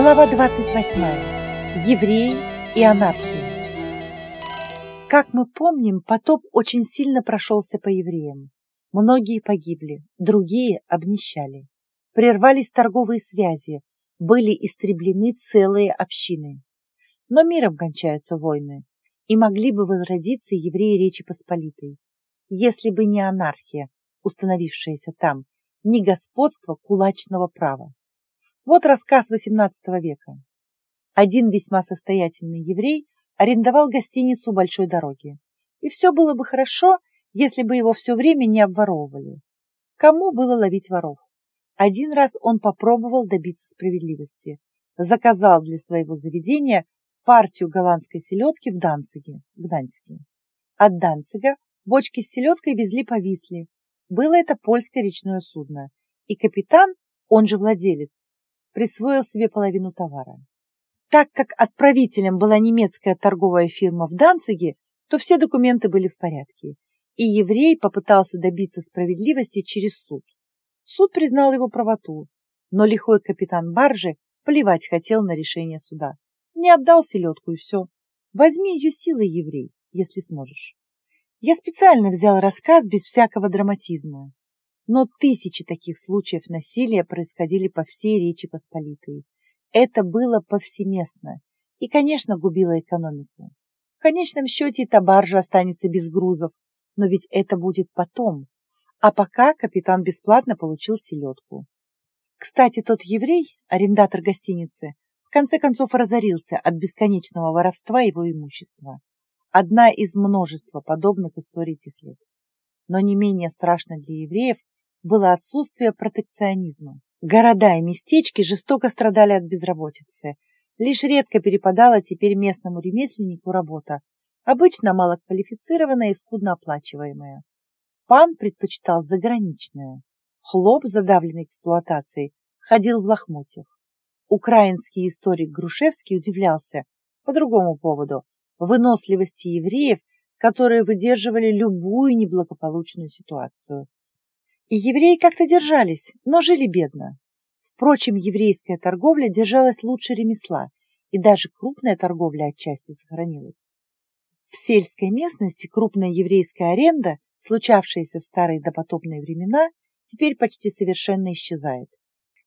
Глава 28. Евреи и анархия. Как мы помним, потоп очень сильно прошелся по евреям. Многие погибли, другие обнищали. Прервались торговые связи, были истреблены целые общины. Но миром кончаются войны, и могли бы возродиться евреи Речи Посполитой, если бы не анархия, установившаяся там, не господство кулачного права. Вот рассказ XVIII века. Один весьма состоятельный еврей арендовал гостиницу большой дороги. И все было бы хорошо, если бы его все время не обворовывали. Кому было ловить воров? Один раз он попробовал добиться справедливости. Заказал для своего заведения партию голландской селедки в Данциге, в Данциге. От Данцига бочки с селедкой везли по Висле. Было это польское речное судно. И капитан, он же владелец, присвоил себе половину товара. Так как отправителем была немецкая торговая фирма в Данциге, то все документы были в порядке, и еврей попытался добиться справедливости через суд. Суд признал его правоту, но лихой капитан баржи плевать хотел на решение суда. Не отдал селедку и все. Возьми ее силой, еврей, если сможешь. Я специально взял рассказ без всякого драматизма. Но тысячи таких случаев насилия происходили по всей Речи Посполитой. Это было повсеместно и, конечно, губило экономику. В конечном счете эта баржа останется без грузов, но ведь это будет потом. А пока капитан бесплатно получил селедку. Кстати, тот еврей, арендатор гостиницы, в конце концов разорился от бесконечного воровства его имущества. Одна из множества подобных историй тех лет. Но не менее страшно для евреев было отсутствие протекционизма. Города и местечки жестоко страдали от безработицы. Лишь редко перепадала теперь местному ремесленнику работа, обычно малоквалифицированная и скудно оплачиваемая. Пан предпочитал заграничное. Хлоп, задавленный эксплуатацией, ходил в лохмотьях. Украинский историк Грушевский удивлялся по другому поводу выносливости евреев, которые выдерживали любую неблагополучную ситуацию. И евреи как-то держались, но жили бедно. Впрочем, еврейская торговля держалась лучше ремесла, и даже крупная торговля отчасти сохранилась. В сельской местности крупная еврейская аренда, случавшаяся в старые допотопные времена, теперь почти совершенно исчезает.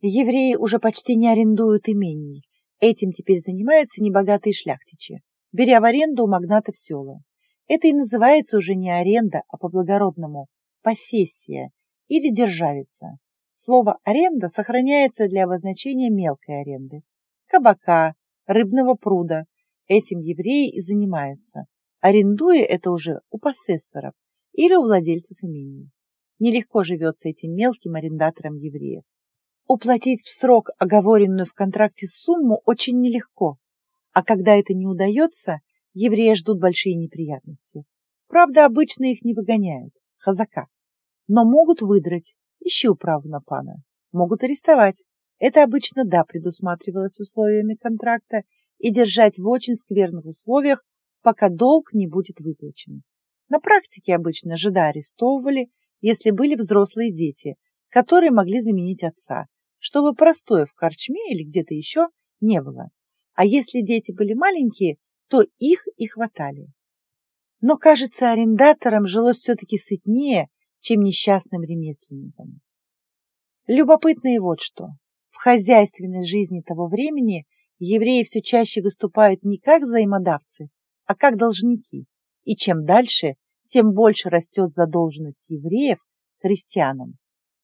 Евреи уже почти не арендуют имений. Этим теперь занимаются небогатые шляхтичи, беря в аренду у магнатов села. Это и называется уже не аренда, а по-благородному – посессия, или державица. Слово «аренда» сохраняется для обозначения мелкой аренды. Кабака, рыбного пруда. Этим евреи и занимаются, арендуя это уже у посессоров или у владельцев имений. Нелегко живется этим мелким арендаторам евреев. Уплатить в срок оговоренную в контракте сумму очень нелегко, а когда это не удается, евреи ждут большие неприятности. Правда, обычно их не выгоняют, хазака но могут выдрать, ищи управу на пана. Могут арестовать. Это обычно, да, предусматривалось условиями контракта и держать в очень скверных условиях, пока долг не будет выплачен. На практике обычно жида арестовывали, если были взрослые дети, которые могли заменить отца, чтобы простоя в корчме или где-то еще не было. А если дети были маленькие, то их и хватали. Но, кажется, арендаторам жилось все-таки сытнее чем несчастным ремесленникам. Любопытно и вот что. В хозяйственной жизни того времени евреи все чаще выступают не как взаимодавцы, а как должники. И чем дальше, тем больше растет задолженность евреев христианам.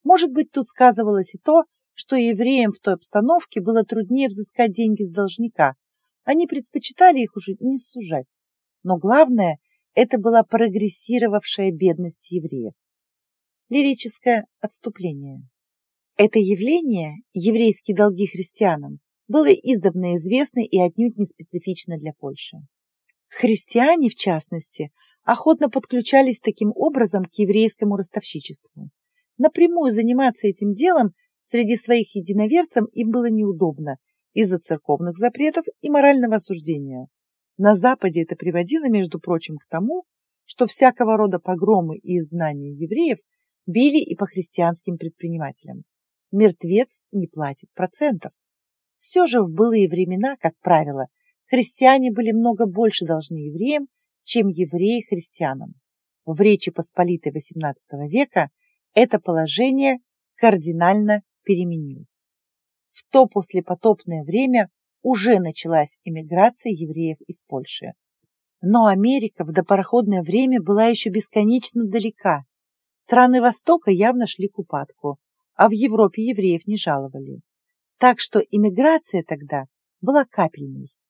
Может быть, тут сказывалось и то, что евреям в той обстановке было труднее взыскать деньги с должника. Они предпочитали их уже не сужать. Но главное, это была прогрессировавшая бедность евреев лирическое отступление. Это явление, еврейские долги христианам, было издавна известно и отнюдь не специфично для Польши. Христиане, в частности, охотно подключались таким образом к еврейскому ростовщичеству. Напрямую заниматься этим делом среди своих единоверцев им было неудобно из-за церковных запретов и морального осуждения. На Западе это приводило, между прочим, к тому, что всякого рода погромы и изгнания евреев били и по христианским предпринимателям. Мертвец не платит процентов. Все же в былые времена, как правило, христиане были много больше должны евреям, чем евреи христианам. В Речи Посполитой XVIII века это положение кардинально переменилось. В то послепотопное время уже началась эмиграция евреев из Польши. Но Америка в допароходное время была еще бесконечно далека. Страны Востока явно шли к упадку, а в Европе евреев не жаловали. Так что иммиграция тогда была капельной.